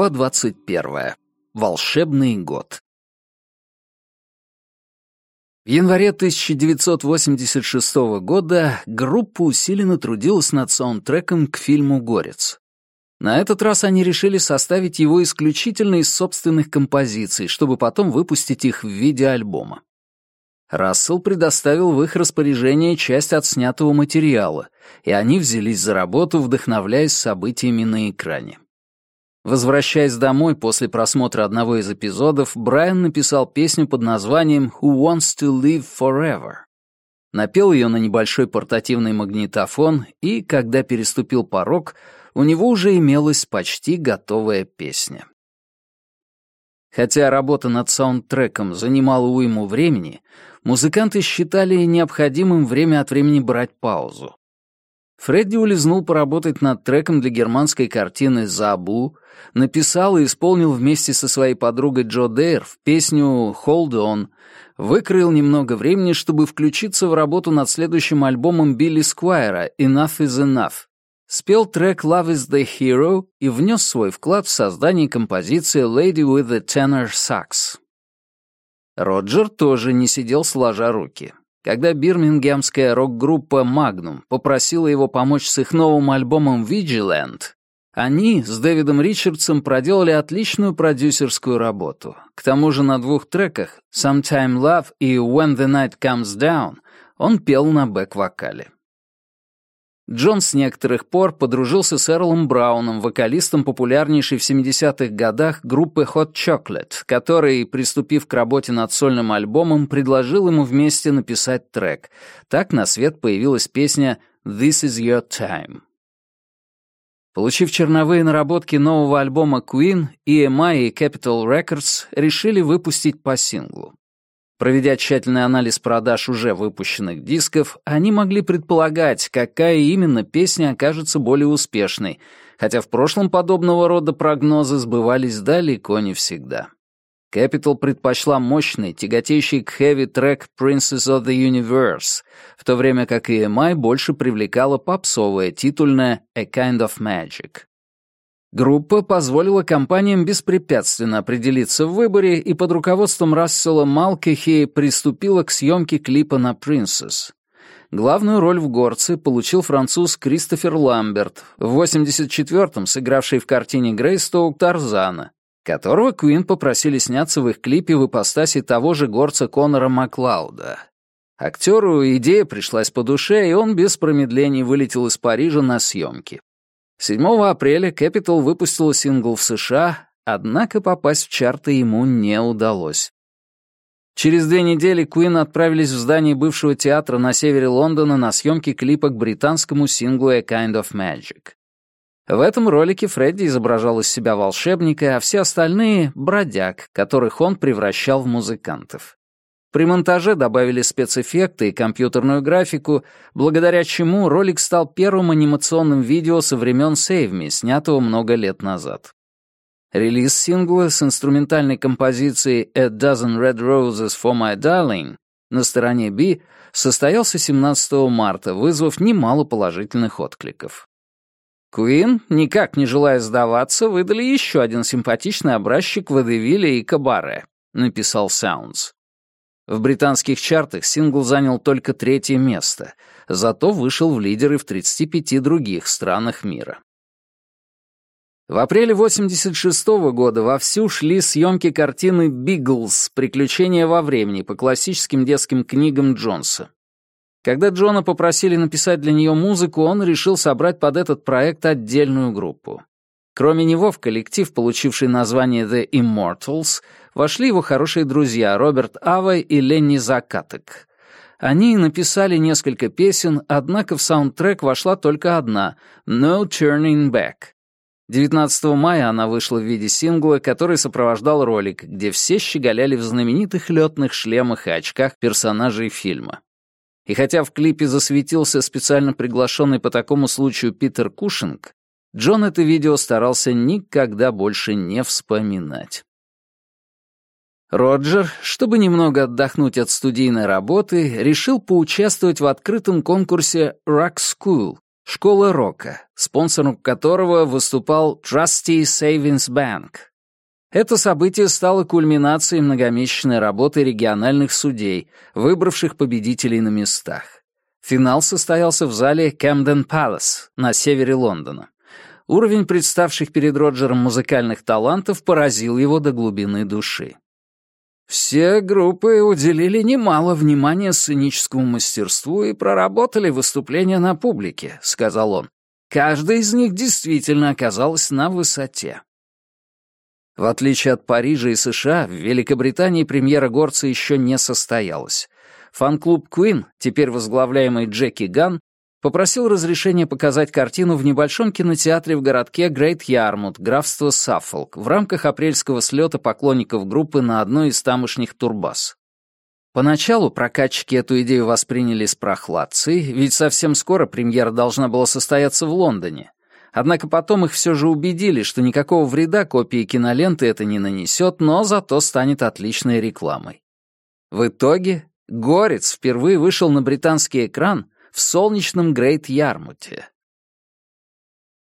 Глава 21. Волшебный год. В январе 1986 года группа усиленно трудилась над саундтреком к фильму «Горец». На этот раз они решили составить его исключительно из собственных композиций, чтобы потом выпустить их в виде альбома. Рассел предоставил в их распоряжение часть отснятого материала, и они взялись за работу, вдохновляясь событиями на экране. Возвращаясь домой после просмотра одного из эпизодов, Брайан написал песню под названием «Who Wants to Live Forever». Напел ее на небольшой портативный магнитофон, и, когда переступил порог, у него уже имелась почти готовая песня. Хотя работа над саундтреком занимала уйму времени, музыканты считали необходимым время от времени брать паузу. Фредди улизнул поработать над треком для германской картины «Забу», написал и исполнил вместе со своей подругой Джо Дейр в песню «Hold On», выкроил немного времени, чтобы включиться в работу над следующим альбомом Билли Сквайра «Enough is Enough», спел трек «Love is the Hero» и внес свой вклад в создание композиции «Lady with The Tenor Sax». Роджер тоже не сидел сложа руки. Когда бирмингемская рок-группа «Магнум» попросила его помочь с их новым альбомом «Vigilant», они с Дэвидом Ричардсом проделали отличную продюсерскую работу. К тому же на двух треках «Sometime Love» и «When the Night Comes Down» он пел на бэк-вокале. Джон с некоторых пор подружился с Эрлом Брауном, вокалистом популярнейшей в 70-х годах группы Hot Chocolate, который, приступив к работе над сольным альбомом, предложил ему вместе написать трек. Так на свет появилась песня «This is your time». Получив черновые наработки нового альбома Queen, EMI и Capital Records решили выпустить по синглу. Проведя тщательный анализ продаж уже выпущенных дисков, они могли предполагать, какая именно песня окажется более успешной, хотя в прошлом подобного рода прогнозы сбывались далеко не всегда. Capital предпочла мощный, тяготейший к хэви трек «Princess of the Universe», в то время как EMI больше привлекала попсовое титульное «A Kind of Magic». Группа позволила компаниям беспрепятственно определиться в выборе и под руководством Рассела Малкехи приступила к съемке клипа на «Princess». Главную роль в «Горце» получил француз Кристофер Ламберт, в 84-м сыгравший в картине Грейстоук Тарзана, которого Куин попросили сняться в их клипе в ипостаси того же горца Конора Маклауда. Актеру идея пришлась по душе, и он без промедлений вылетел из Парижа на съемки. 7 апреля Capital выпустила сингл в США, однако попасть в чарты ему не удалось. Через две недели Куин отправились в здание бывшего театра на севере Лондона на съемки клипа к британскому синглу «A Kind of Magic». В этом ролике Фредди изображал из себя волшебника, а все остальные — бродяг, которых он превращал в музыкантов. При монтаже добавили спецэффекты и компьютерную графику, благодаря чему ролик стал первым анимационным видео со времен Сейвми, снятого много лет назад. Релиз сингла с инструментальной композицией «A Dozen Red Roses for My Darling» на стороне B состоялся 17 марта, вызвав немало положительных откликов. Куин, никак не желая сдаваться, выдали еще один симпатичный образчик водевиля и кабаре, написал Саундс. В британских чартах сингл занял только третье место, зато вышел в лидеры в 35 других странах мира. В апреле 86 -го года вовсю шли съемки картины «Биглз. Приключения во времени» по классическим детским книгам Джонса. Когда Джона попросили написать для нее музыку, он решил собрать под этот проект отдельную группу. Кроме него в коллектив, получивший название The Immortals, вошли его хорошие друзья Роберт Авай и Ленни Закаток. Они написали несколько песен, однако в саундтрек вошла только одна — «No Turning Back». 19 мая она вышла в виде сингла, который сопровождал ролик, где все щеголяли в знаменитых летных шлемах и очках персонажей фильма. И хотя в клипе засветился специально приглашенный по такому случаю Питер Кушинг, Джон это видео старался никогда больше не вспоминать. Роджер, чтобы немного отдохнуть от студийной работы, решил поучаствовать в открытом конкурсе Rock School — школа рока, спонсором которого выступал Trusty Savings Bank — это событие стало кульминацией многомесячной работы региональных судей, выбравших победителей на местах. Финал состоялся в зале Camden Palace на севере Лондона. Уровень представших перед Роджером музыкальных талантов поразил его до глубины души. Все группы уделили немало внимания сценическому мастерству и проработали выступления на публике, сказал он. Каждая из них действительно оказалась на высоте. В отличие от Парижа и США, в Великобритании премьера Горца еще не состоялась. Фан-клуб Куин теперь возглавляемый Джеки Ган, попросил разрешения показать картину в небольшом кинотеатре в городке Грейт Ярмут, графство Саффолк, в рамках апрельского слета поклонников группы на одной из тамошних турбаз. Поначалу прокатчики эту идею восприняли с прохладцей, ведь совсем скоро премьера должна была состояться в Лондоне. Однако потом их все же убедили, что никакого вреда копии киноленты это не нанесет, но зато станет отличной рекламой. В итоге Горец впервые вышел на британский экран в солнечном Грейт-Ярмуте.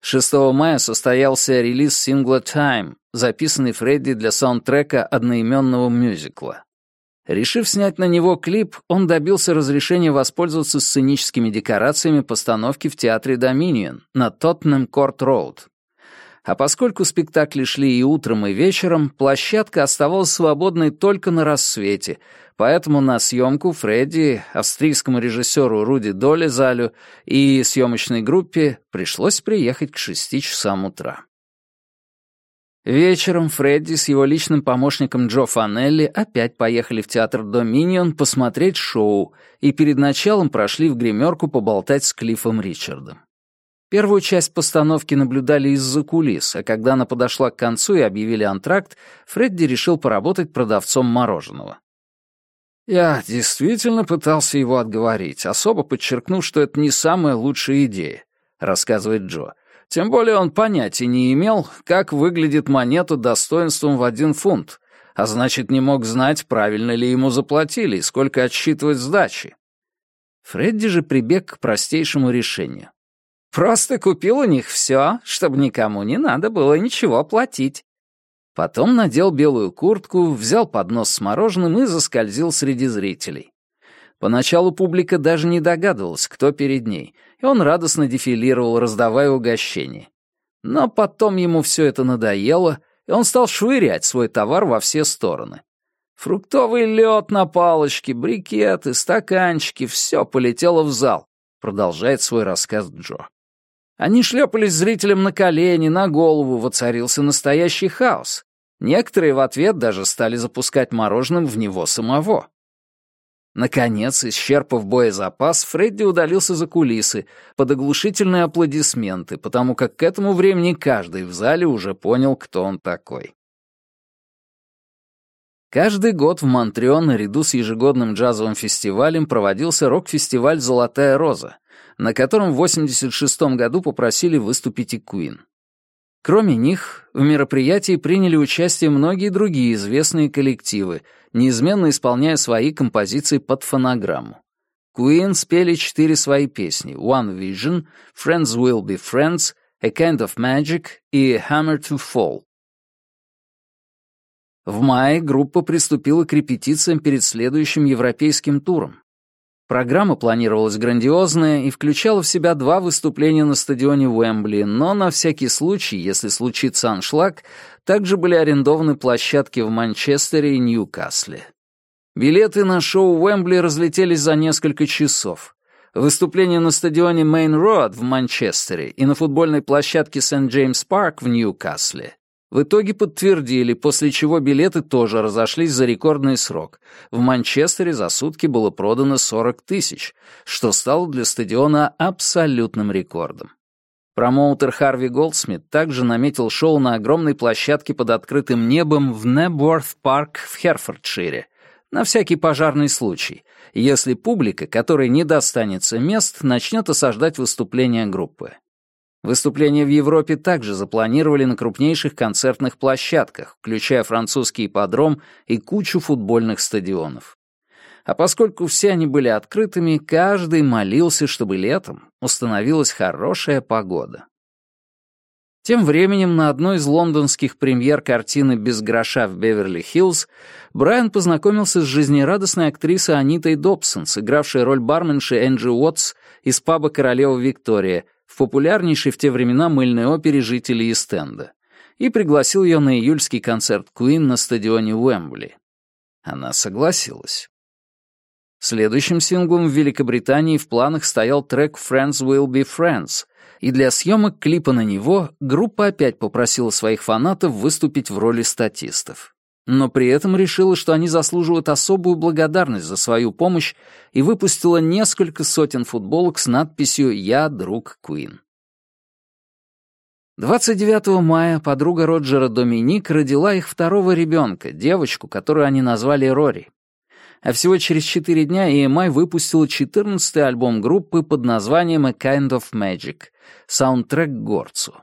6 мая состоялся релиз сингла «Time», записанный Фредди для саундтрека одноименного мюзикла. Решив снять на него клип, он добился разрешения воспользоваться сценическими декорациями постановки в театре «Доминион» на Тоттенем-Корт-Роуд. А поскольку спектакли шли и утром, и вечером, площадка оставалась свободной только на рассвете, поэтому на съемку Фредди, австрийскому режиссеру Руди Долезалю и съемочной группе пришлось приехать к шести часам утра. Вечером Фредди с его личным помощником Джо Фанелли опять поехали в театр «Доминион» посмотреть шоу и перед началом прошли в гримерку поболтать с Клиффом Ричардом. Первую часть постановки наблюдали из-за кулис, а когда она подошла к концу и объявили антракт, Фредди решил поработать продавцом мороженого. Я действительно пытался его отговорить, особо подчеркнув, что это не самая лучшая идея, рассказывает Джо. Тем более он понятия не имел, как выглядит монета достоинством в один фунт, а значит, не мог знать, правильно ли ему заплатили и сколько отсчитывать сдачи. Фредди же прибег к простейшему решению. Просто купил у них все, чтобы никому не надо было ничего платить. Потом надел белую куртку, взял поднос с мороженым и заскользил среди зрителей. Поначалу публика даже не догадывалась, кто перед ней — он радостно дефилировал, раздавая угощения. Но потом ему все это надоело, и он стал швырять свой товар во все стороны. Фруктовый лед на палочке, брикеты, стаканчики — все полетело в зал, продолжает свой рассказ Джо. Они шлепались зрителям на колени, на голову, воцарился настоящий хаос. Некоторые в ответ даже стали запускать мороженым в него самого. Наконец, исчерпав боезапас, Фредди удалился за кулисы под оглушительные аплодисменты, потому как к этому времени каждый в зале уже понял, кто он такой. Каждый год в Монтреон наряду с ежегодным джазовым фестивалем проводился рок-фестиваль «Золотая роза», на котором в 1986 году попросили выступить и Куин. Кроме них, в мероприятии приняли участие многие другие известные коллективы, неизменно исполняя свои композиции под фонограмму. Queen спели четыре свои песни «One Vision», «Friends Will Be Friends», «A Kind of Magic» и «Hammer to Fall». В мае группа приступила к репетициям перед следующим европейским туром, Программа планировалась грандиозная и включала в себя два выступления на стадионе Уэмбли, но на всякий случай, если случится аншлаг, также были арендованы площадки в Манчестере и Ньюкасле. Билеты на шоу Уэмбли разлетелись за несколько часов. Выступление на стадионе Мейн Роад в Манчестере и на футбольной площадке Сент-Джеймс Парк в Ньюкасле в итоге подтвердили, после чего билеты тоже разошлись за рекордный срок. В Манчестере за сутки было продано 40 тысяч, что стало для стадиона абсолютным рекордом. Промоутер Харви Голдсмит также наметил шоу на огромной площадке под открытым небом в Небворт Парк в Хертфордшире, на всякий пожарный случай, если публика, которой не достанется мест, начнет осаждать выступление группы. Выступления в Европе также запланировали на крупнейших концертных площадках, включая французский ипподром и кучу футбольных стадионов. А поскольку все они были открытыми, каждый молился, чтобы летом установилась хорошая погода. Тем временем на одной из лондонских премьер картины «Без гроша» в Беверли-Хиллз Брайан познакомился с жизнерадостной актрисой Анитой Добсон, сыгравшей роль барменши Энджи Уотс из паба «Королева Виктория», в популярнейшей в те времена мыльной опере жителей Истенда, и пригласил ее на июльский концерт Куин на стадионе Уэмбли. Она согласилась. Следующим синглом в Великобритании в планах стоял трек «Friends Will Be Friends», и для съемок клипа на него группа опять попросила своих фанатов выступить в роли статистов но при этом решила, что они заслуживают особую благодарность за свою помощь и выпустила несколько сотен футболок с надписью «Я друг Куин». 29 мая подруга Роджера Доминик родила их второго ребенка, девочку, которую они назвали Рори. А всего через 4 дня EMI выпустила 14-й альбом группы под названием «A Kind of Magic» — саундтрек Горцу.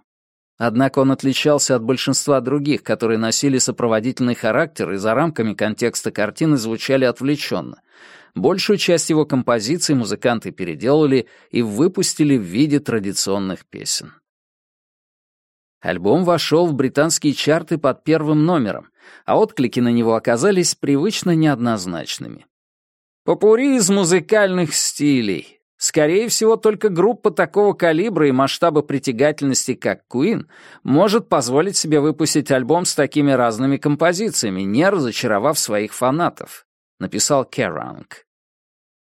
Однако он отличался от большинства других, которые носили сопроводительный характер и за рамками контекста картины звучали отвлеченно. Большую часть его композиций музыканты переделали и выпустили в виде традиционных песен. Альбом вошел в британские чарты под первым номером, а отклики на него оказались привычно неоднозначными. «Попури из музыкальных стилей», Скорее всего, только группа такого калибра и масштаба притягательности, как Куин, может позволить себе выпустить альбом с такими разными композициями, не разочаровав своих фанатов», — написал Керанг.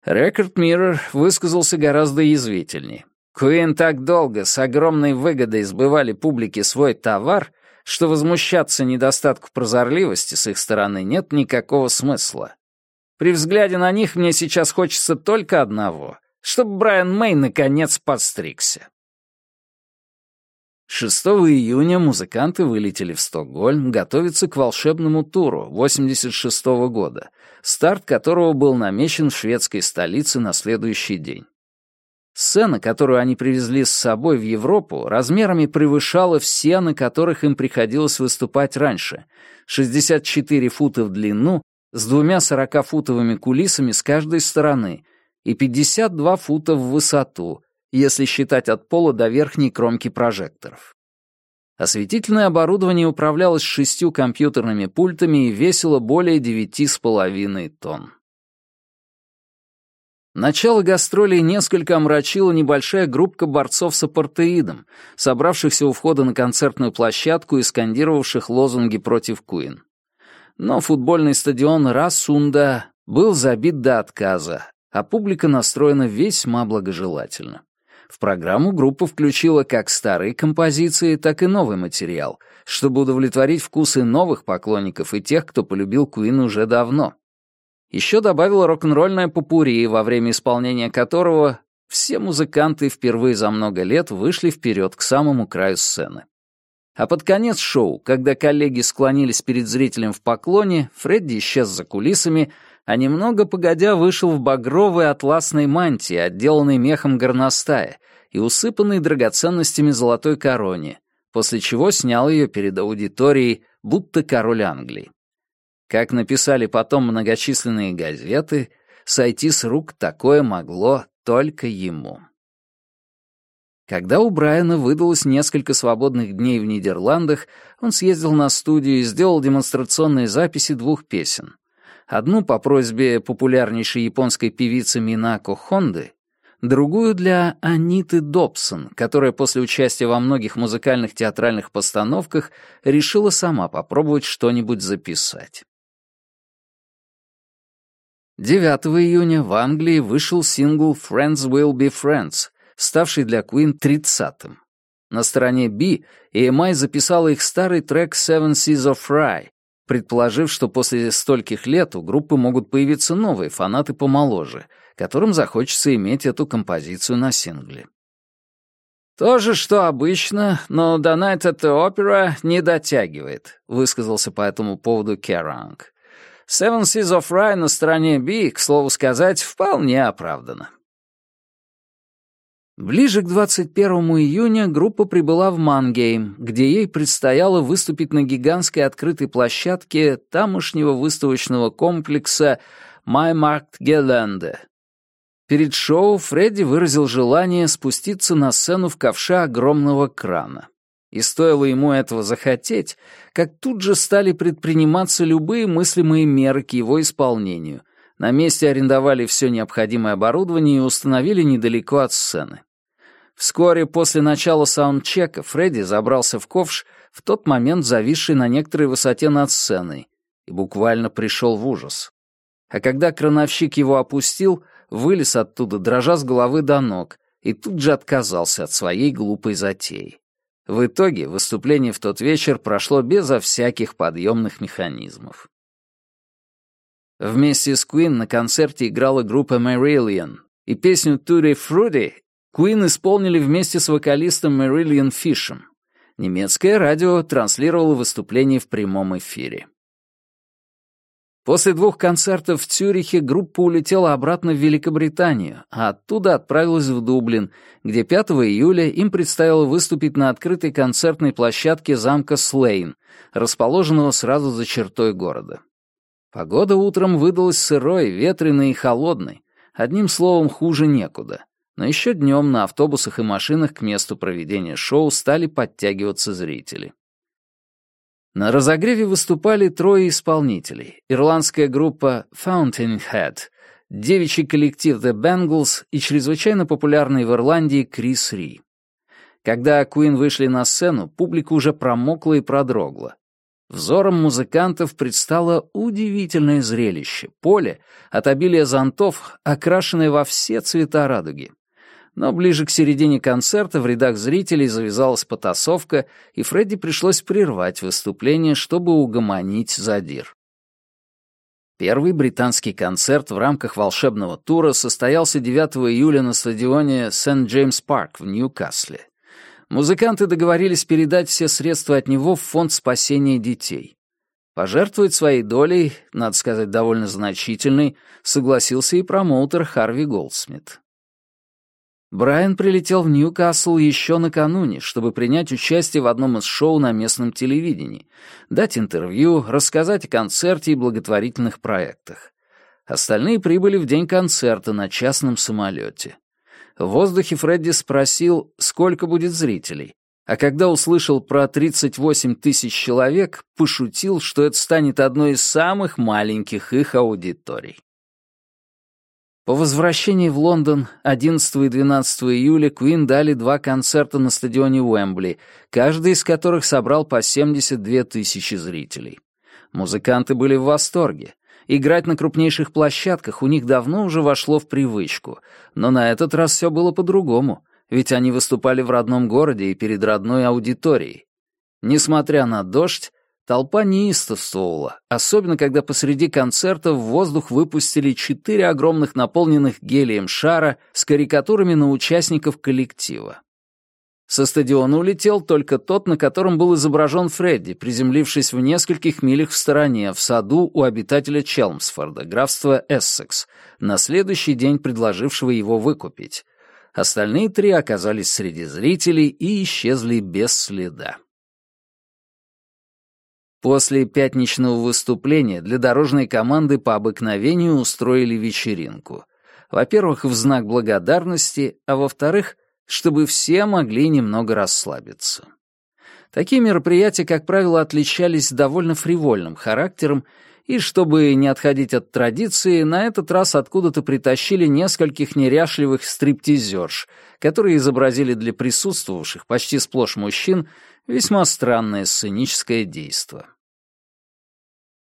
Record Mirror высказался гораздо язвительнее. Куин так долго с огромной выгодой сбывали публике свой товар, что возмущаться недостатку прозорливости с их стороны нет никакого смысла. При взгляде на них мне сейчас хочется только одного — чтобы Брайан Мэй наконец подстригся. 6 июня музыканты вылетели в Стокгольм готовиться к волшебному туру 86 -го года, старт которого был намечен в шведской столице на следующий день. Сцена, которую они привезли с собой в Европу, размерами превышала все, на которых им приходилось выступать раньше — 64 фута в длину с двумя 40-футовыми кулисами с каждой стороны — и 52 фута в высоту, если считать от пола до верхней кромки прожекторов. Осветительное оборудование управлялось шестью компьютерными пультами и весило более 9,5 тонн. Начало гастролей несколько омрачила небольшая группка борцов с апартеидом, собравшихся у входа на концертную площадку и скандировавших лозунги против Куин. Но футбольный стадион Расунда был забит до отказа, а публика настроена весьма благожелательно. В программу группа включила как старые композиции, так и новый материал, чтобы удовлетворить вкусы новых поклонников и тех, кто полюбил Куин уже давно. Еще добавила рок-н-ролльное попури, во время исполнения которого все музыканты впервые за много лет вышли вперед к самому краю сцены. А под конец шоу, когда коллеги склонились перед зрителем в поклоне, Фредди исчез за кулисами — а немного погодя вышел в багровой атласной мантии, отделанной мехом горностая и усыпанной драгоценностями золотой короне, после чего снял ее перед аудиторией, будто король Англии. Как написали потом многочисленные газеты, сойти с рук такое могло только ему. Когда у Брайана выдалось несколько свободных дней в Нидерландах, он съездил на студию и сделал демонстрационные записи двух песен Одну по просьбе популярнейшей японской певицы Минако Хонды, другую для Аниты Добсон, которая после участия во многих музыкальных театральных постановках решила сама попробовать что-нибудь записать. 9 июня в Англии вышел сингл «Friends Will Be Friends», ставший для Queen 30-м. На стороне B EMI записала их старый трек «Seven Seas of Rye», предположив, что после стольких лет у группы могут появиться новые фанаты помоложе, которым захочется иметь эту композицию на сингле. «То же, что обычно, но до Night at the Opera не дотягивает», высказался по этому поводу Керанг. «Seven Seas of Rye на стороне B, к слову сказать, вполне оправдано». Ближе к 21 июня группа прибыла в Мангейм, где ей предстояло выступить на гигантской открытой площадке тамошнего выставочного комплекса «Маймаркт Гелленде». Перед шоу Фредди выразил желание спуститься на сцену в ковша огромного крана. И стоило ему этого захотеть, как тут же стали предприниматься любые мыслимые меры к его исполнению. На месте арендовали все необходимое оборудование и установили недалеко от сцены. Вскоре после начала саундчека Фредди забрался в ковш, в тот момент зависший на некоторой высоте над сценой, и буквально пришел в ужас. А когда крановщик его опустил, вылез оттуда, дрожа с головы до ног, и тут же отказался от своей глупой затеи. В итоге выступление в тот вечер прошло безо всяких подъемных механизмов. Вместе с Queen на концерте играла группа Marillion, и песню «Tutti Frutti» Куин исполнили вместе с вокалистом Мэрилиан Фишем. Немецкое радио транслировало выступление в прямом эфире. После двух концертов в Цюрихе группа улетела обратно в Великобританию, а оттуда отправилась в Дублин, где 5 июля им предстояло выступить на открытой концертной площадке замка Слейн, расположенного сразу за чертой города. Погода утром выдалась сырой, ветреной и холодной, одним словом, хуже некуда. Но еще днем на автобусах и машинах к месту проведения шоу стали подтягиваться зрители. На разогреве выступали трое исполнителей. Ирландская группа Fountainhead, девичий коллектив The Bangles и чрезвычайно популярный в Ирландии Крис Ри. Когда Куин вышли на сцену, публика уже промокла и продрогла. Взором музыкантов предстало удивительное зрелище — поле от обилия зонтов, окрашенное во все цвета радуги. Но ближе к середине концерта в рядах зрителей завязалась потасовка, и Фредди пришлось прервать выступление, чтобы угомонить задир. Первый британский концерт в рамках волшебного тура состоялся 9 июля на стадионе Сент-Джеймс-Парк в Ньюкасле. Музыканты договорились передать все средства от него в Фонд спасения детей. Пожертвовать своей долей, надо сказать, довольно значительной, согласился и промоутер Харви Голдсмит. Брайан прилетел в Ньюкасл еще накануне, чтобы принять участие в одном из шоу на местном телевидении, дать интервью, рассказать о концерте и благотворительных проектах. Остальные прибыли в день концерта на частном самолете. В воздухе Фредди спросил, сколько будет зрителей, а когда услышал про 38 тысяч человек, пошутил, что это станет одной из самых маленьких их аудиторий. По возвращении в Лондон 11 и 12 июля Куин дали два концерта на стадионе Уэмбли, каждый из которых собрал по 72 тысячи зрителей. Музыканты были в восторге. Играть на крупнейших площадках у них давно уже вошло в привычку, но на этот раз все было по-другому, ведь они выступали в родном городе и перед родной аудиторией. Несмотря на дождь, Толпа неистовствовала, особенно когда посреди концерта в воздух выпустили четыре огромных наполненных гелием шара с карикатурами на участников коллектива. Со стадиона улетел только тот, на котором был изображен Фредди, приземлившись в нескольких милях в стороне, в саду у обитателя Челмсфорда, графства Эссекс, на следующий день предложившего его выкупить. Остальные три оказались среди зрителей и исчезли без следа. После пятничного выступления для дорожной команды по обыкновению устроили вечеринку. Во-первых, в знак благодарности, а во-вторых, чтобы все могли немного расслабиться. Такие мероприятия, как правило, отличались довольно фривольным характером, и чтобы не отходить от традиции, на этот раз откуда-то притащили нескольких неряшливых стриптизерш, которые изобразили для присутствовавших почти сплошь мужчин весьма странное сценическое действо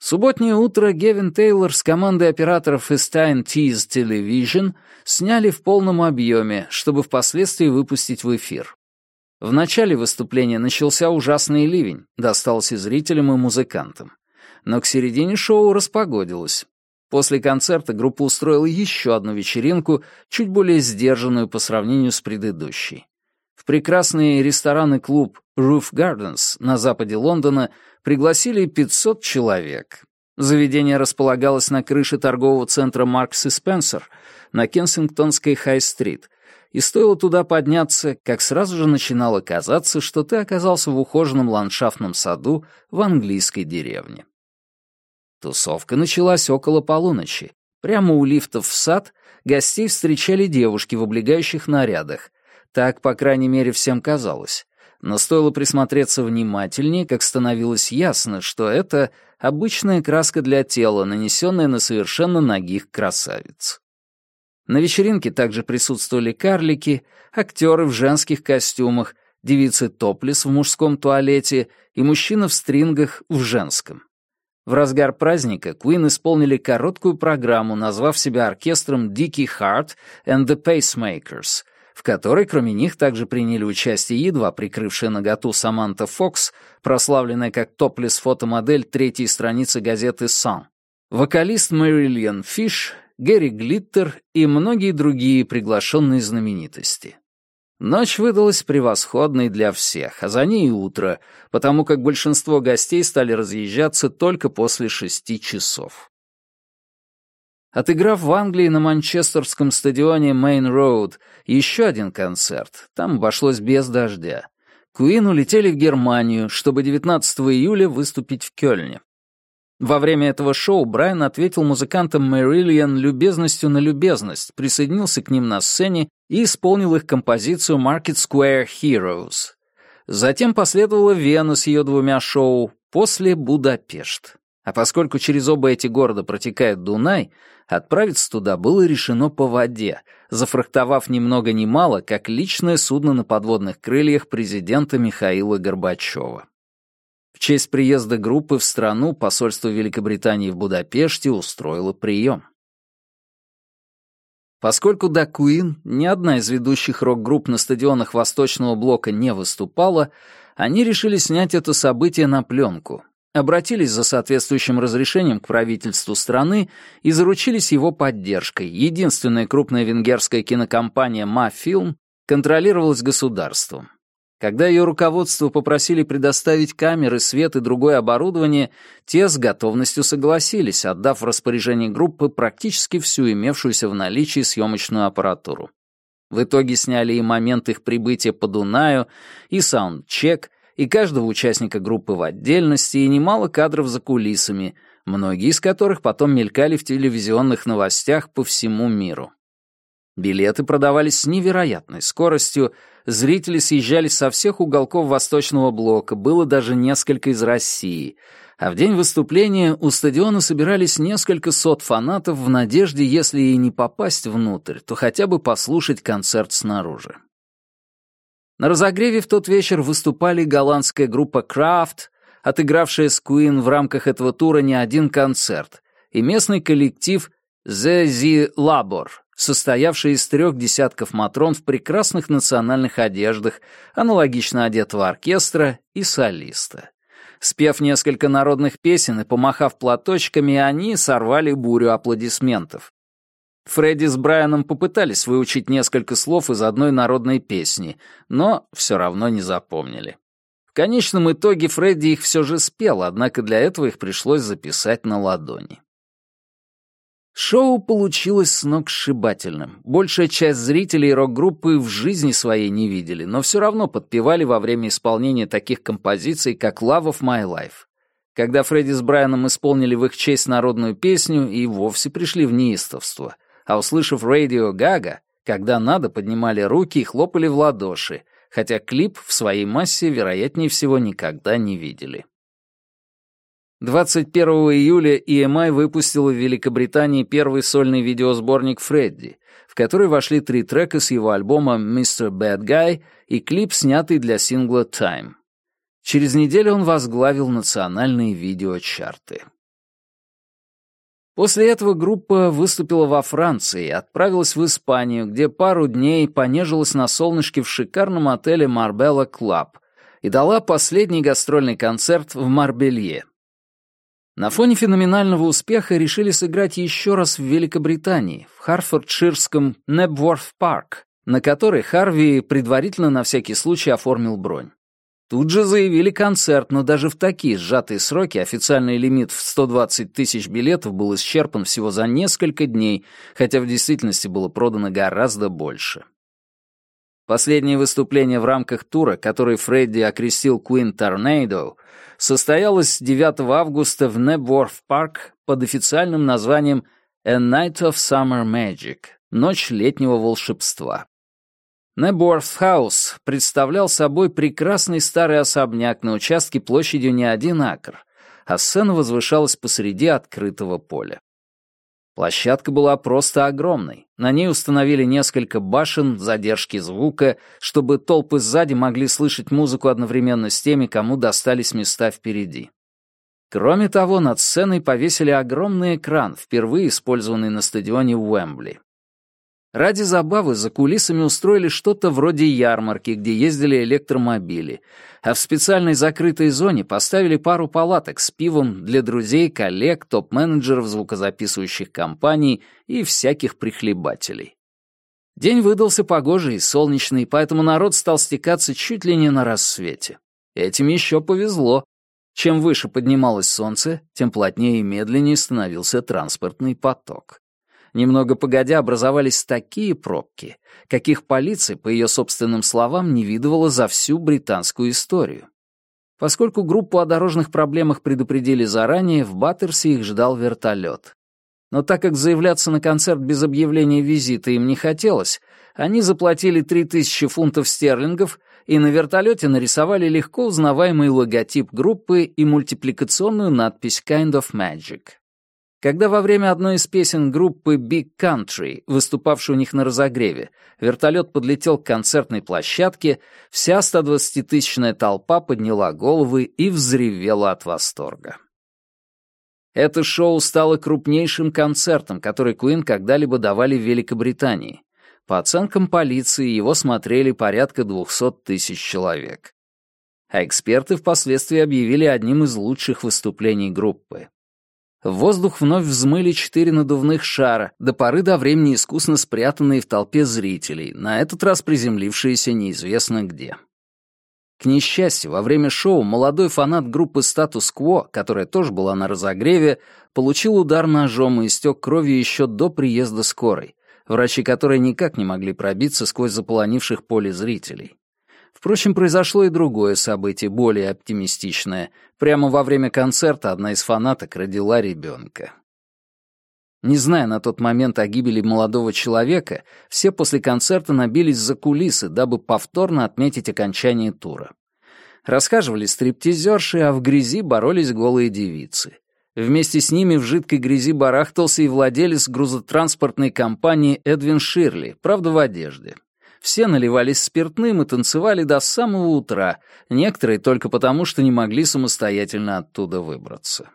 субботнее утро Гевин Тейлор с командой операторов из Time Tease Television сняли в полном объеме, чтобы впоследствии выпустить в эфир. В начале выступления начался ужасный ливень, достался зрителям и музыкантам. Но к середине шоу распогодилось. После концерта группа устроила еще одну вечеринку, чуть более сдержанную по сравнению с предыдущей в прекрасный ресторан и клуб Roof Gardens на западе Лондона пригласили 500 человек. Заведение располагалось на крыше торгового центра «Маркс и Спенсер» на Кенсингтонской Хай-стрит, и стоило туда подняться, как сразу же начинало казаться, что ты оказался в ухоженном ландшафтном саду в английской деревне. Тусовка началась около полуночи. Прямо у лифтов в сад гостей встречали девушки в облегающих нарядах, так, по крайней мере, всем казалось. Но стоило присмотреться внимательнее, как становилось ясно, что это обычная краска для тела, нанесенная на совершенно ногих красавиц. На вечеринке также присутствовали карлики, актеры в женских костюмах, девицы топлес в мужском туалете и мужчина в стрингах в женском. В разгар праздника Куин исполнили короткую программу, назвав себя оркестром Дикий Харт and the Pacemakers, в которой кроме них также приняли участие едва прикрывшая наготу Саманта Фокс, прославленная как топлес-фотомодель третьей страницы газеты «Сан», вокалист Мэрилиан Фиш, Гэри Глиттер и многие другие приглашенные знаменитости. Ночь выдалась превосходной для всех, а за ней и утро, потому как большинство гостей стали разъезжаться только после шести часов. Отыграв в Англии на манчестерском стадионе Мейн-Роуд еще один концерт, там обошлось без дождя, Куин улетели в Германию, чтобы 19 июля выступить в Кёльне. Во время этого шоу Брайан ответил музыкантам Мэрилиан любезностью на любезность, присоединился к ним на сцене и исполнил их композицию Market Square Heroes. Затем последовала Вена с ее двумя шоу, после Будапешт. А поскольку через оба эти города протекает Дунай, отправиться туда было решено по воде, зафрахтовав ни много ни мало, как личное судно на подводных крыльях президента Михаила Горбачева. В честь приезда группы в страну посольство Великобритании в Будапеште устроило прием. Поскольку до Куин ни одна из ведущих рок-групп на стадионах Восточного блока не выступала, они решили снять это событие на пленку — обратились за соответствующим разрешением к правительству страны и заручились его поддержкой. Единственная крупная венгерская кинокомпания «Мафилм» контролировалась государством. Когда ее руководство попросили предоставить камеры, свет и другое оборудование, те с готовностью согласились, отдав в распоряжение группы практически всю имевшуюся в наличии съемочную аппаратуру. В итоге сняли и момент их прибытия по Дунаю, и саундчек — и каждого участника группы в отдельности, и немало кадров за кулисами, многие из которых потом мелькали в телевизионных новостях по всему миру. Билеты продавались с невероятной скоростью, зрители съезжались со всех уголков Восточного блока, было даже несколько из России, а в день выступления у стадиона собирались несколько сот фанатов в надежде, если и не попасть внутрь, то хотя бы послушать концерт снаружи. На разогреве в тот вечер выступали голландская группа «Крафт», отыгравшая с Queen в рамках этого тура не один концерт, и местный коллектив «The The Labor», состоявший из трех десятков матрон в прекрасных национальных одеждах, аналогично одетого оркестра и солиста. Спев несколько народных песен и помахав платочками, они сорвали бурю аплодисментов. Фредди с Брайаном попытались выучить несколько слов из одной народной песни, но все равно не запомнили. В конечном итоге Фредди их все же спел, однако для этого их пришлось записать на ладони. Шоу получилось сногсшибательным. Большая часть зрителей рок-группы в жизни своей не видели, но все равно подпевали во время исполнения таких композиций, как «Love of My Life». Когда Фредди с Брайаном исполнили в их честь народную песню и вовсе пришли в неистовство а услышав «Радио Гага», когда надо, поднимали руки и хлопали в ладоши, хотя клип в своей массе, вероятнее всего, никогда не видели. 21 июля EMI выпустила в Великобритании первый сольный видеосборник «Фредди», в который вошли три трека с его альбома «Mr. Bad Guy» и клип, снятый для сингла «Time». Через неделю он возглавил национальные видеочарты. После этого группа выступила во Франции и отправилась в Испанию, где пару дней понежилась на солнышке в шикарном отеле Marbella Club и дала последний гастрольный концерт в Марбелье. На фоне феноменального успеха решили сыграть еще раз в Великобритании, в Харфордширском Небворф Парк, на который Харви предварительно на всякий случай оформил бронь. Тут же заявили концерт, но даже в такие сжатые сроки официальный лимит в 120 тысяч билетов был исчерпан всего за несколько дней, хотя в действительности было продано гораздо больше. Последнее выступление в рамках тура, который Фредди окрестил Queen Tornado, состоялось 9 августа в Небворф Парк под официальным названием «A Night of Summer Magic» — «Ночь летнего волшебства». Неборфхаус представлял собой прекрасный старый особняк на участке площадью не один акр, а сцена возвышалась посреди открытого поля. Площадка была просто огромной. На ней установили несколько башен, задержки звука, чтобы толпы сзади могли слышать музыку одновременно с теми, кому достались места впереди. Кроме того, над сценой повесили огромный экран, впервые использованный на стадионе Уэмбли. Ради забавы за кулисами устроили что-то вроде ярмарки, где ездили электромобили, а в специальной закрытой зоне поставили пару палаток с пивом для друзей, коллег, топ-менеджеров звукозаписывающих компаний и всяких прихлебателей. День выдался погожий и солнечный, поэтому народ стал стекаться чуть ли не на рассвете. Этим еще повезло. Чем выше поднималось солнце, тем плотнее и медленнее становился транспортный поток. Немного погодя образовались такие пробки, каких полиция, по ее собственным словам, не видывала за всю британскую историю. Поскольку группу о дорожных проблемах предупредили заранее, в Баттерсе их ждал вертолет. Но так как заявляться на концерт без объявления визита им не хотелось, они заплатили 3000 фунтов стерлингов и на вертолете нарисовали легко узнаваемый логотип группы и мультипликационную надпись «Kind of Magic». Когда во время одной из песен группы Big Country, выступавшей у них на разогреве, вертолет подлетел к концертной площадке, вся 120-тысячная толпа подняла головы и взревела от восторга. Это шоу стало крупнейшим концертом, который Куин когда-либо давали в Великобритании. По оценкам полиции, его смотрели порядка 200 тысяч человек. А эксперты впоследствии объявили одним из лучших выступлений группы. В воздух вновь взмыли четыре надувных шара, до поры до времени искусно спрятанные в толпе зрителей, на этот раз приземлившиеся неизвестно где. К несчастью, во время шоу молодой фанат группы «Статус-кво», которая тоже была на разогреве, получил удар ножом и истек кровью еще до приезда скорой, врачи которой никак не могли пробиться сквозь заполонивших поле зрителей. Впрочем, произошло и другое событие, более оптимистичное. Прямо во время концерта одна из фанаток родила ребенка. Не зная на тот момент о гибели молодого человека, все после концерта набились за кулисы, дабы повторно отметить окончание тура. Рассказывали стриптизерши, а в грязи боролись голые девицы. Вместе с ними в жидкой грязи барахтался и владелец грузотранспортной компании Эдвин Ширли, правда, в одежде. Все наливались спиртным и танцевали до самого утра, некоторые только потому, что не могли самостоятельно оттуда выбраться.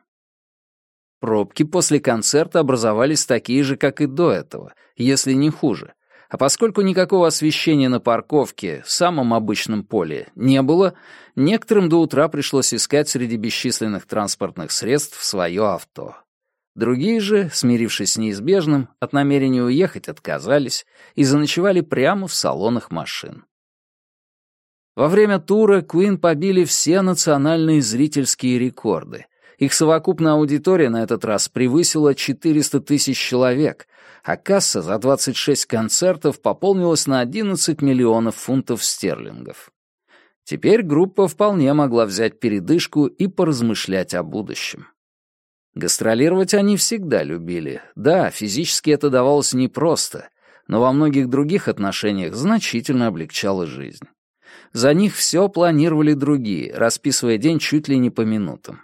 Пробки после концерта образовались такие же, как и до этого, если не хуже. А поскольку никакого освещения на парковке, в самом обычном поле, не было, некоторым до утра пришлось искать среди бесчисленных транспортных средств свое авто. Другие же, смирившись с неизбежным, от намерения уехать отказались и заночевали прямо в салонах машин. Во время тура Куин побили все национальные зрительские рекорды. Их совокупная аудитория на этот раз превысила 400 тысяч человек, а касса за 26 концертов пополнилась на 11 миллионов фунтов стерлингов. Теперь группа вполне могла взять передышку и поразмышлять о будущем. Гастролировать они всегда любили. Да, физически это давалось непросто, но во многих других отношениях значительно облегчало жизнь. За них все планировали другие, расписывая день чуть ли не по минутам.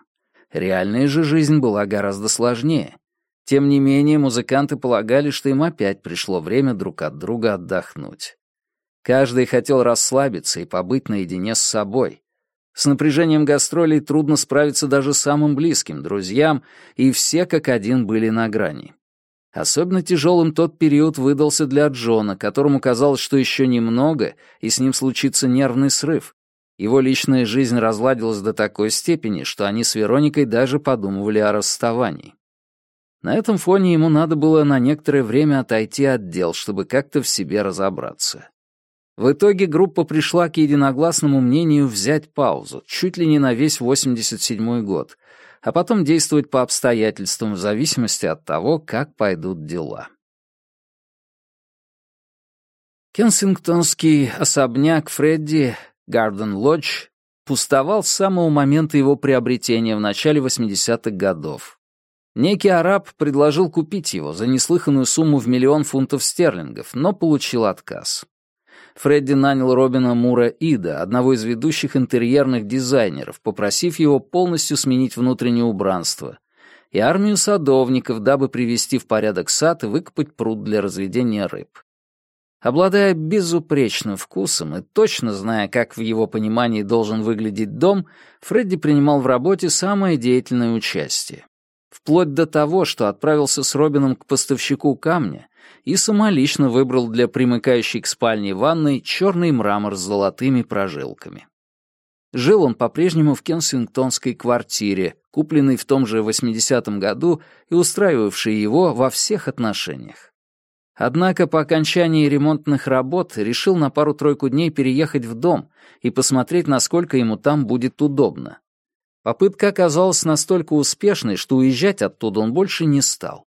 Реальная же жизнь была гораздо сложнее. Тем не менее, музыканты полагали, что им опять пришло время друг от друга отдохнуть. Каждый хотел расслабиться и побыть наедине с собой, с напряжением гастролей трудно справиться даже самым близким друзьям, и все как один были на грани. Особенно тяжелым тот период выдался для Джона, которому казалось, что еще немного, и с ним случится нервный срыв. Его личная жизнь разладилась до такой степени, что они с Вероникой даже подумывали о расставании. На этом фоне ему надо было на некоторое время отойти от дел, чтобы как-то в себе разобраться. В итоге группа пришла к единогласному мнению взять паузу, чуть ли не на весь 87 год, а потом действовать по обстоятельствам в зависимости от того, как пойдут дела. Кенсингтонский особняк Фредди, Гарден Лодж, пустовал с самого момента его приобретения в начале 80-х годов. Некий араб предложил купить его за неслыханную сумму в миллион фунтов стерлингов, но получил отказ. Фредди нанял Робина Мура Ида, одного из ведущих интерьерных дизайнеров, попросив его полностью сменить внутреннее убранство, и армию садовников, дабы привести в порядок сад и выкопать пруд для разведения рыб. Обладая безупречным вкусом и точно зная, как в его понимании должен выглядеть дом, Фредди принимал в работе самое деятельное участие. Вплоть до того, что отправился с Робином к поставщику камня и самолично выбрал для примыкающей к спальне ванной черный мрамор с золотыми прожилками. Жил он по-прежнему в кенсингтонской квартире, купленной в том же 80-м году и устраивавшей его во всех отношениях. Однако по окончании ремонтных работ решил на пару-тройку дней переехать в дом и посмотреть, насколько ему там будет удобно. Попытка оказалась настолько успешной, что уезжать оттуда он больше не стал.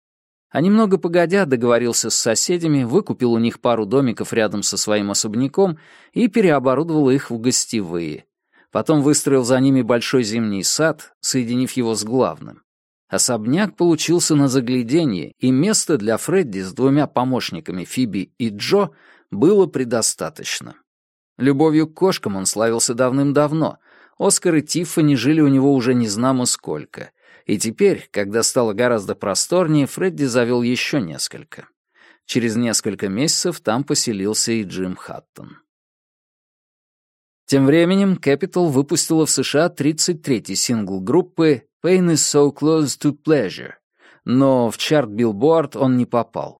А немного погодя договорился с соседями, выкупил у них пару домиков рядом со своим особняком и переоборудовал их в гостевые. Потом выстроил за ними большой зимний сад, соединив его с главным. Особняк получился на загляденье, и места для Фредди с двумя помощниками Фиби и Джо было предостаточно. Любовью к кошкам он славился давным-давно. Оскар и Тиффани жили у него уже не незнамо сколько. И теперь, когда стало гораздо просторнее, Фредди завел еще несколько. Через несколько месяцев там поселился и Джим Хаттон. Тем временем Capital выпустила в США 33-й сингл группы «Pain is so close to pleasure», но в чарт Billboard он не попал.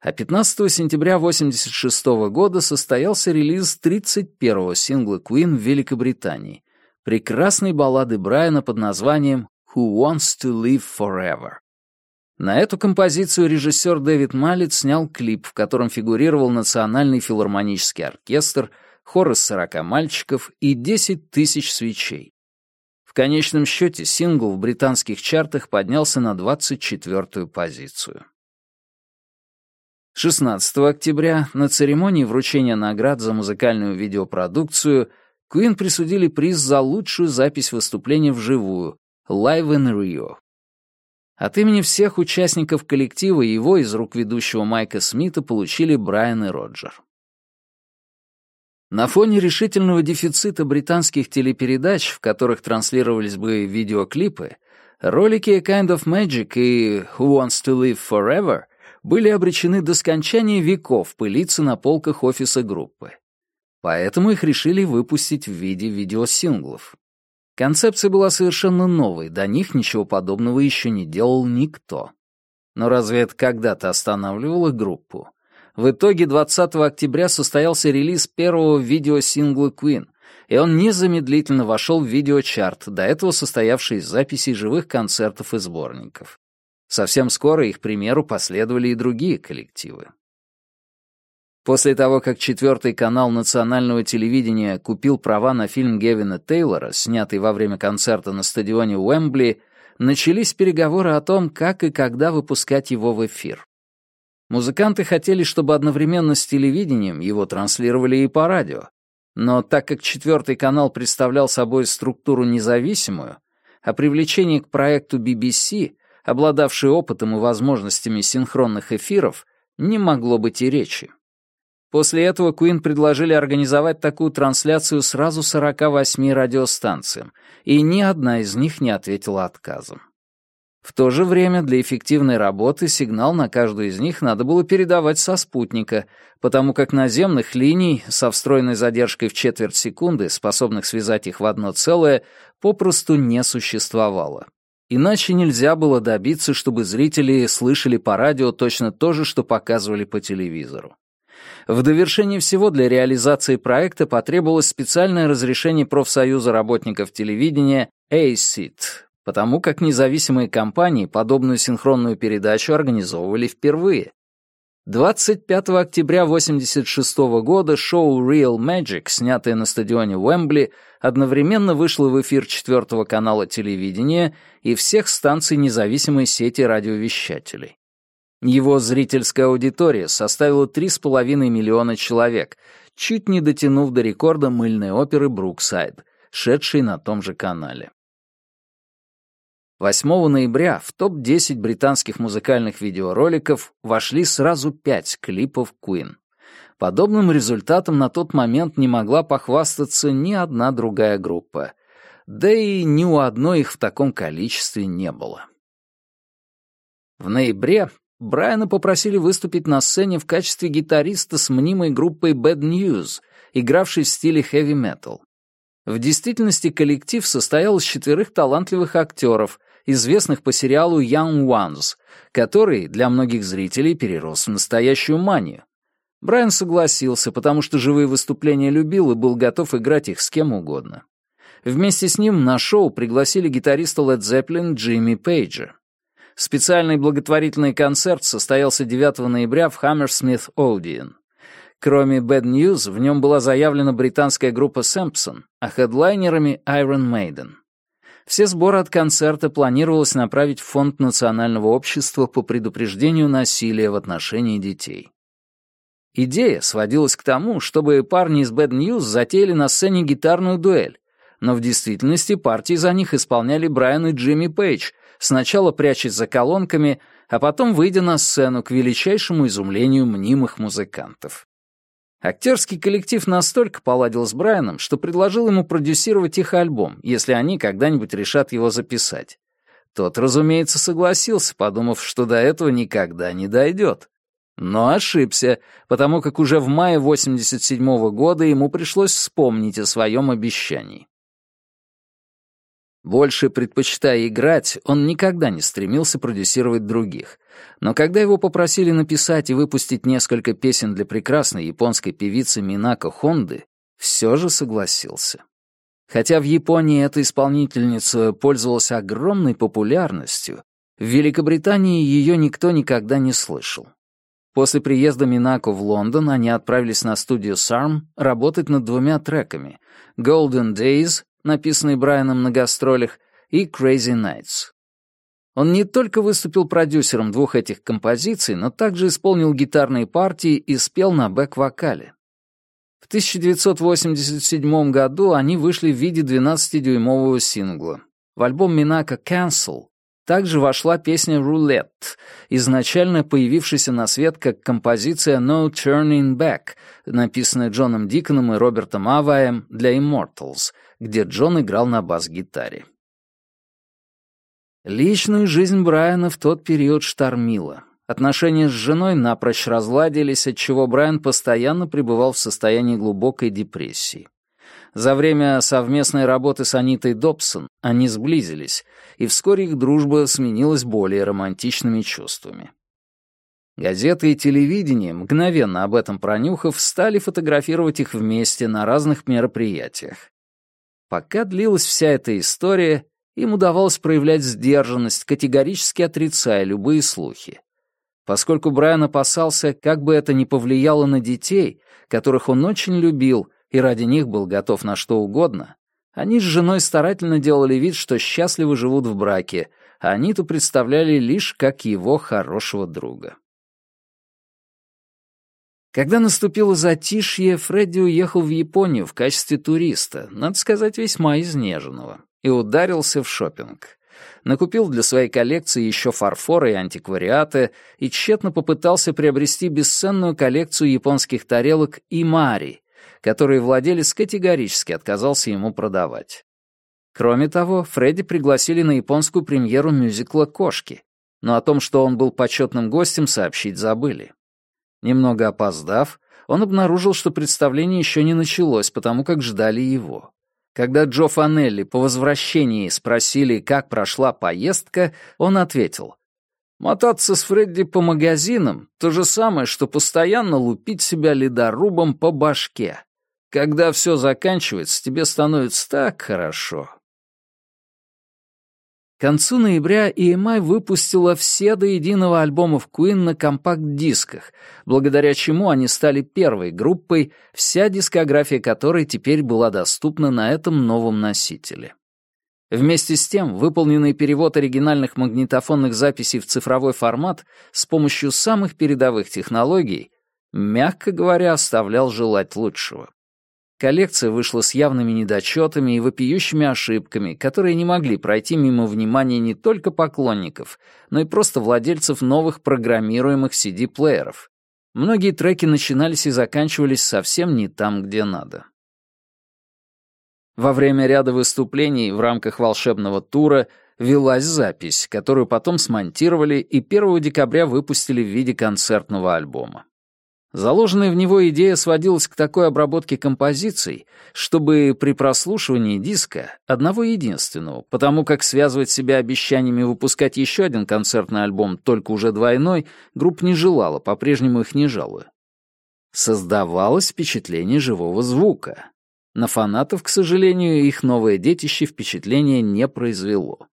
А 15 сентября 1986 -го года состоялся релиз 31-го сингла Queen в Великобритании, прекрасной баллады Брайана под названием Who Wants to Live Forever. На эту композицию режиссер Дэвид Маллет снял клип, в котором фигурировал Национальный филармонический оркестр, хор из 40 мальчиков и 10 тысяч свечей. В конечном счете сингл в британских чартах поднялся на 24-ю позицию. 16 октября на церемонии вручения наград за музыкальную видеопродукцию Куин присудили приз за лучшую запись выступления вживую Live in Rio. От имени всех участников коллектива его из рук ведущего Майка Смита получили Брайан и Роджер. На фоне решительного дефицита британских телепередач, в которых транслировались бы видеоклипы, ролики A Kind of Magic и Who Wants to Live Forever были обречены до скончания веков пылиться на полках офиса группы. Поэтому их решили выпустить в виде видеосинглов. Концепция была совершенно новой, до них ничего подобного еще не делал никто. Но разве это когда-то останавливало группу. В итоге 20 октября состоялся релиз первого видеосингла Queen, и он незамедлительно вошел в видеочарт, до этого состоявший из записей живых концертов и сборников. Совсем скоро их примеру последовали и другие коллективы. После того, как четвертый канал национального телевидения купил права на фильм Гевина Тейлора, снятый во время концерта на стадионе Уэмбли, начались переговоры о том, как и когда выпускать его в эфир. Музыканты хотели, чтобы одновременно с телевидением его транслировали и по радио. Но так как четвертый канал представлял собой структуру независимую, а о привлечении к проекту BBC, обладавшей опытом и возможностями синхронных эфиров, не могло быть и речи. После этого Куин предложили организовать такую трансляцию сразу 48 радиостанциям, и ни одна из них не ответила отказом. В то же время для эффективной работы сигнал на каждую из них надо было передавать со спутника, потому как наземных линий со встроенной задержкой в четверть секунды, способных связать их в одно целое, попросту не существовало. Иначе нельзя было добиться, чтобы зрители слышали по радио точно то же, что показывали по телевизору. В довершении всего для реализации проекта потребовалось специальное разрешение профсоюза работников телевидения ACIT, потому как независимые компании подобную синхронную передачу организовывали впервые. 25 октября 1986 года шоу Real Magic, снятое на стадионе Уэмбли, одновременно вышло в эфир четвертого канала телевидения и всех станций независимой сети радиовещателей. Его зрительская аудитория составила 3,5 миллиона человек, чуть не дотянув до рекорда мыльной оперы «Бруксайд», шедшей на том же канале. 8 ноября в топ-10 британских музыкальных видеороликов вошли сразу пять клипов Queen. Подобным результатом на тот момент не могла похвастаться ни одна другая группа. Да и ни у одной их в таком количестве не было. В ноябре Брайана попросили выступить на сцене в качестве гитариста с мнимой группой Bad News, игравшей в стиле хэви-метал. В действительности коллектив состоял из четверых талантливых актеров, известных по сериалу Young Ones, который для многих зрителей перерос в настоящую манию. Брайан согласился, потому что живые выступления любил и был готов играть их с кем угодно. Вместе с ним на шоу пригласили гитариста Led Zeppelin Джимми Пейджа. Специальный благотворительный концерт состоялся 9 ноября в Хаммерсмит Олдиен. Кроме Bad News, в нем была заявлена британская группа Сэмпсон, а хедлайнерами Iron Maiden. Все сборы от концерта планировалось направить в Фонд национального общества по предупреждению насилия в отношении детей. Идея сводилась к тому, чтобы парни из Bad News затеяли на сцене гитарную дуэль, но в действительности партии за них исполняли Брайан и Джимми Пейдж, сначала прячась за колонками, а потом выйдя на сцену к величайшему изумлению мнимых музыкантов. Актерский коллектив настолько поладил с Брайаном, что предложил ему продюсировать их альбом, если они когда-нибудь решат его записать. Тот, разумеется, согласился, подумав, что до этого никогда не дойдет. Но ошибся, потому как уже в мае 87 -го года ему пришлось вспомнить о своем обещании. Больше предпочитая играть, он никогда не стремился продюсировать других. Но когда его попросили написать и выпустить несколько песен для прекрасной японской певицы Минако Хонды, все же согласился. Хотя в Японии эта исполнительница пользовалась огромной популярностью, в Великобритании ее никто никогда не слышал. После приезда Минако в Лондон они отправились на студию Sarm работать над двумя треками — «Golden Days» написанный Брайаном на гастролях, и «Crazy Nights». Он не только выступил продюсером двух этих композиций, но также исполнил гитарные партии и спел на бэк-вокале. В 1987 году они вышли в виде 12-дюймового сингла. В альбом Минака «Cancel» также вошла песня «Roulette», изначально появившаяся на свет как композиция «No Turning Back», написанная Джоном Диконом и Робертом Аваем для «Immortals», где Джон играл на бас-гитаре. Личную жизнь Брайана в тот период штормила. Отношения с женой напрочь разладились, отчего Брайан постоянно пребывал в состоянии глубокой депрессии. За время совместной работы с Анитой Добсон они сблизились, и вскоре их дружба сменилась более романтичными чувствами. Газеты и телевидение, мгновенно об этом пронюхав, стали фотографировать их вместе на разных мероприятиях. Пока длилась вся эта история, им удавалось проявлять сдержанность, категорически отрицая любые слухи. Поскольку Брайан опасался, как бы это ни повлияло на детей, которых он очень любил и ради них был готов на что угодно, они с женой старательно делали вид, что счастливо живут в браке, а Аниту представляли лишь как его хорошего друга. Когда наступило затишье, Фредди уехал в Японию в качестве туриста, надо сказать, весьма изнеженного, и ударился в шопинг. Накупил для своей коллекции еще фарфоры и антиквариаты и тщетно попытался приобрести бесценную коллекцию японских тарелок Имари, мари, которые владелец категорически отказался ему продавать. Кроме того, Фредди пригласили на японскую премьеру мюзикла «Кошки», но о том, что он был почетным гостем, сообщить забыли. Немного опоздав, он обнаружил, что представление еще не началось, потому как ждали его. Когда Джо Фанелли по возвращении спросили, как прошла поездка, он ответил. «Мотаться с Фредди по магазинам — то же самое, что постоянно лупить себя ледорубом по башке. Когда все заканчивается, тебе становится так хорошо, к концу ноября EMI выпустила все до единого альбомов Queen на компакт-дисках, благодаря чему они стали первой группой, вся дискография которой теперь была доступна на этом новом носителе. Вместе с тем, выполненный перевод оригинальных магнитофонных записей в цифровой формат с помощью самых передовых технологий, мягко говоря, оставлял желать лучшего. Коллекция вышла с явными недочетами и вопиющими ошибками, которые не могли пройти мимо внимания не только поклонников, но и просто владельцев новых программируемых CD-плееров. Многие треки начинались и заканчивались совсем не там, где надо. Во время ряда выступлений в рамках волшебного тура велась запись, которую потом смонтировали и 1 декабря выпустили в виде концертного альбома. Заложенная в него идея сводилась к такой обработке композиций, чтобы при прослушивании диска, одного единственного, потому как связывать себя обещаниями выпускать еще один концертный альбом, только уже двойной, группа не желала, по-прежнему их не жалую. Создавалось впечатление живого звука. На фанатов, к сожалению, их новое детище впечатление не произвело.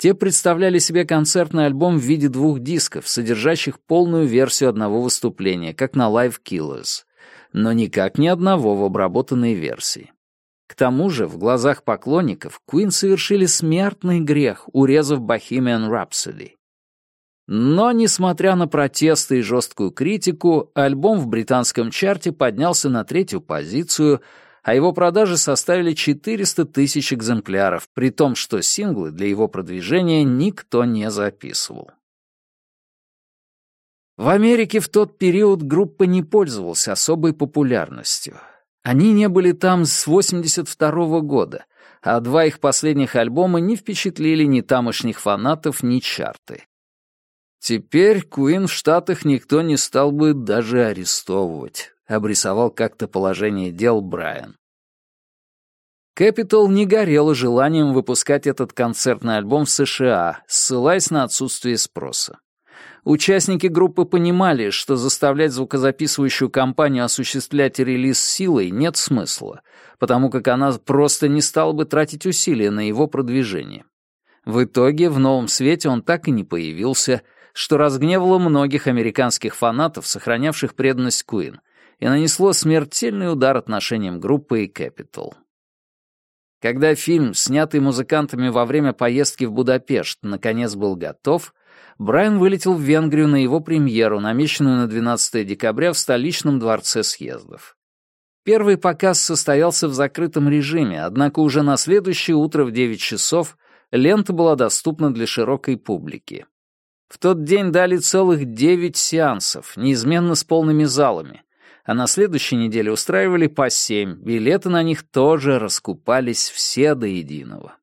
Те представляли себе концертный альбом в виде двух дисков, содержащих полную версию одного выступления, как на Live Killers, но никак ни одного в обработанной версии. К тому же, в глазах поклонников Куин совершили смертный грех, урезав Bohemian Rhapsody. Но, несмотря на протесты и жесткую критику, альбом в британском чарте поднялся на третью позицию — а его продажи составили 400 тысяч экземпляров, при том, что синглы для его продвижения никто не записывал. В Америке в тот период группа не пользовалась особой популярностью. Они не были там с 82 -го года, а два их последних альбома не впечатлили ни тамошних фанатов, ни чарты. Теперь Куин в Штатах никто не стал бы даже арестовывать обрисовал как-то положение дел Брайан. Capital не горела желанием выпускать этот концертный альбом в США, ссылаясь на отсутствие спроса. Участники группы понимали, что заставлять звукозаписывающую компанию осуществлять релиз силой нет смысла, потому как она просто не стала бы тратить усилия на его продвижение. В итоге в новом свете он так и не появился, что разгневало многих американских фанатов, сохранявших преданность Куин — и нанесло смертельный удар отношениям группы и Capital. Когда фильм, снятый музыкантами во время поездки в Будапешт, наконец был готов, Брайан вылетел в Венгрию на его премьеру, намеченную на 12 декабря в столичном дворце съездов. Первый показ состоялся в закрытом режиме, однако уже на следующее утро в 9 часов лента была доступна для широкой публики. В тот день дали целых 9 сеансов, неизменно с полными залами, а на следующей неделе устраивали по семь, билеты на них тоже раскупались все до единого.